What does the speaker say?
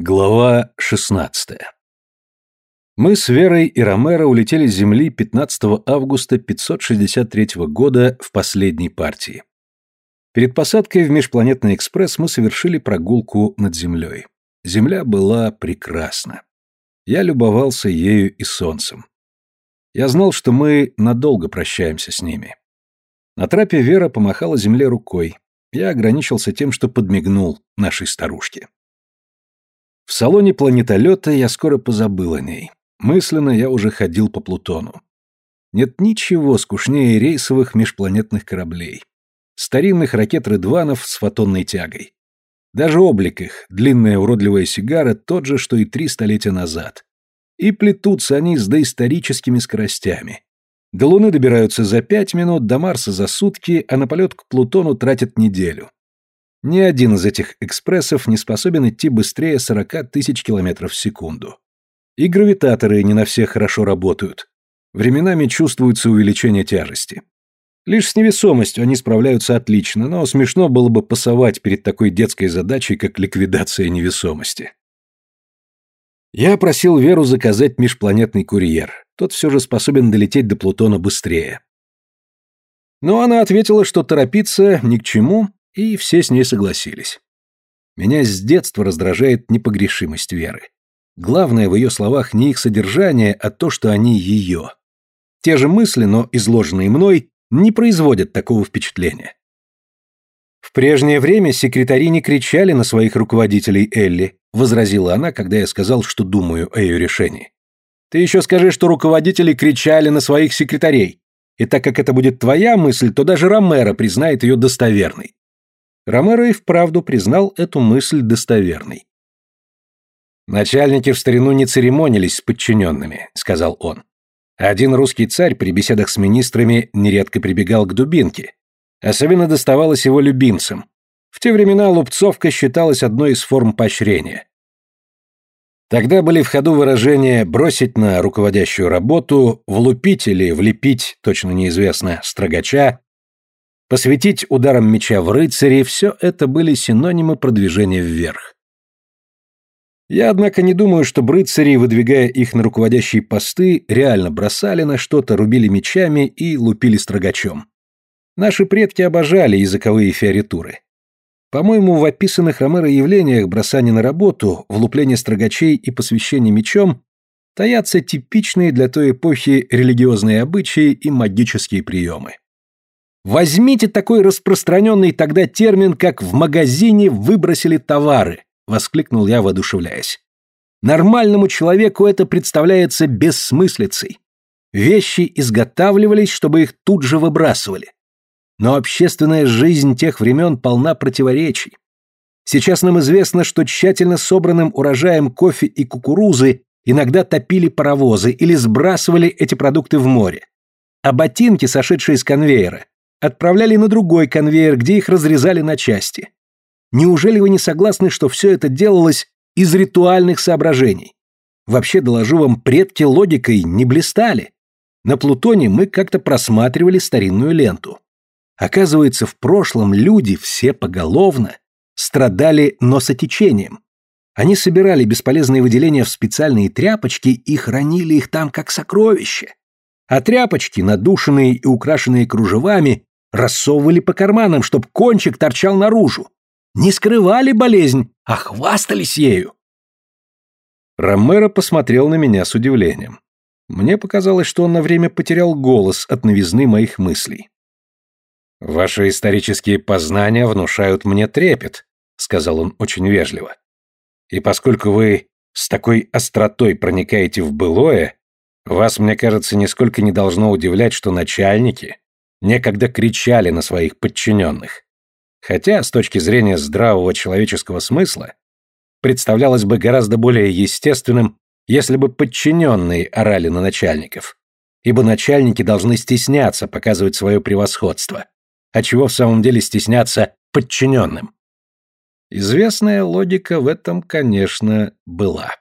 Глава 16. Мы с Верой и Ромеро улетели с Земли 15 августа 563 года в последней партии. Перед посадкой в межпланетный экспресс мы совершили прогулку над Землей. Земля была прекрасна. Я любовался ею и солнцем. Я знал, что мы надолго прощаемся с ними. На трапе Вера помахала Земле рукой. Я ограничился тем, что подмигнул нашей старушке. В салоне планетолета я скоро позабыл о ней. Мысленно я уже ходил по Плутону. Нет ничего скучнее рейсовых межпланетных кораблей. Старинных ракет Рыдванов с фотонной тягой. Даже облик их, длинная уродливая сигара, тот же, что и три столетия назад. И плетутся они с доисторическими скоростями. До Луны добираются за пять минут, до Марса за сутки, а на полет к Плутону тратят неделю. Ни один из этих экспрессов не способен идти быстрее 40 тысяч километров в секунду. И гравитаторы не на всех хорошо работают. Временами чувствуется увеличение тяжести. Лишь с невесомостью они справляются отлично, но смешно было бы пасовать перед такой детской задачей, как ликвидация невесомости. Я просил Веру заказать межпланетный курьер. Тот все же способен долететь до Плутона быстрее. Но она ответила, что торопиться ни к чему, и все с ней согласились. Меня с детства раздражает непогрешимость Веры. Главное в ее словах не их содержание, а то, что они ее. Те же мысли, но изложенные мной, не производят такого впечатления. В прежнее время секретари не кричали на своих руководителей Элли, возразила она, когда я сказал, что думаю о ее решении. Ты еще скажи, что руководители кричали на своих секретарей. И так как это будет твоя мысль, то даже Ромеро признает ее достоверной. Ромеро и вправду признал эту мысль достоверной. «Начальники в старину не церемонились с подчиненными», — сказал он. Один русский царь при беседах с министрами нередко прибегал к дубинке. Особенно доставалось его любимцам. В те времена лупцовка считалась одной из форм поощрения. Тогда были в ходу выражения «бросить на руководящую работу», «влупить» или «влепить», точно неизвестно, «строгача», Посвятить ударом меча в рыцари – все это были синонимы продвижения вверх. Я, однако, не думаю, что рыцари, выдвигая их на руководящие посты, реально бросали на что-то, рубили мечами и лупили строгачом. Наши предки обожали языковые фиоритуры. По-моему, в описанных Ромеро явлениях бросания на работу, влупление строгачей и посвящение мечом таятся типичные для той эпохи религиозные обычаи и магические приемы. Возьмите такой распространенный тогда термин, как «в магазине выбросили товары», — воскликнул я, воодушевляясь. Нормальному человеку это представляется бессмыслицей. Вещи изготавливались, чтобы их тут же выбрасывали. Но общественная жизнь тех времен полна противоречий. Сейчас нам известно, что тщательно собранным урожаем кофе и кукурузы иногда топили паровозы или сбрасывали эти продукты в море. А ботинки, сошедшие с конвейера, отправляли на другой конвейер, где их разрезали на части. Неужели вы не согласны, что все это делалось из ритуальных соображений? Вообще, доложу вам, предки логикой не блистали. На Плутоне мы как-то просматривали старинную ленту. Оказывается, в прошлом люди все поголовно страдали носотечением. Они собирали бесполезные выделения в специальные тряпочки и хранили их там как сокровища. А тряпочки, надушенные и украшенные кружевами, рассовывали по карманам, чтоб кончик торчал наружу. Не скрывали болезнь, а хвастались ею. Ромеро посмотрел на меня с удивлением. Мне показалось, что он на время потерял голос от новизны моих мыслей. «Ваши исторические познания внушают мне трепет», — сказал он очень вежливо. «И поскольку вы с такой остротой проникаете в былое, вас, мне кажется, нисколько не должно удивлять, что начальники, некогда кричали на своих подчиненных. Хотя, с точки зрения здравого человеческого смысла, представлялось бы гораздо более естественным, если бы подчиненные орали на начальников. Ибо начальники должны стесняться показывать свое превосходство. А чего в самом деле стесняться подчиненным? Известная логика в этом, конечно, была.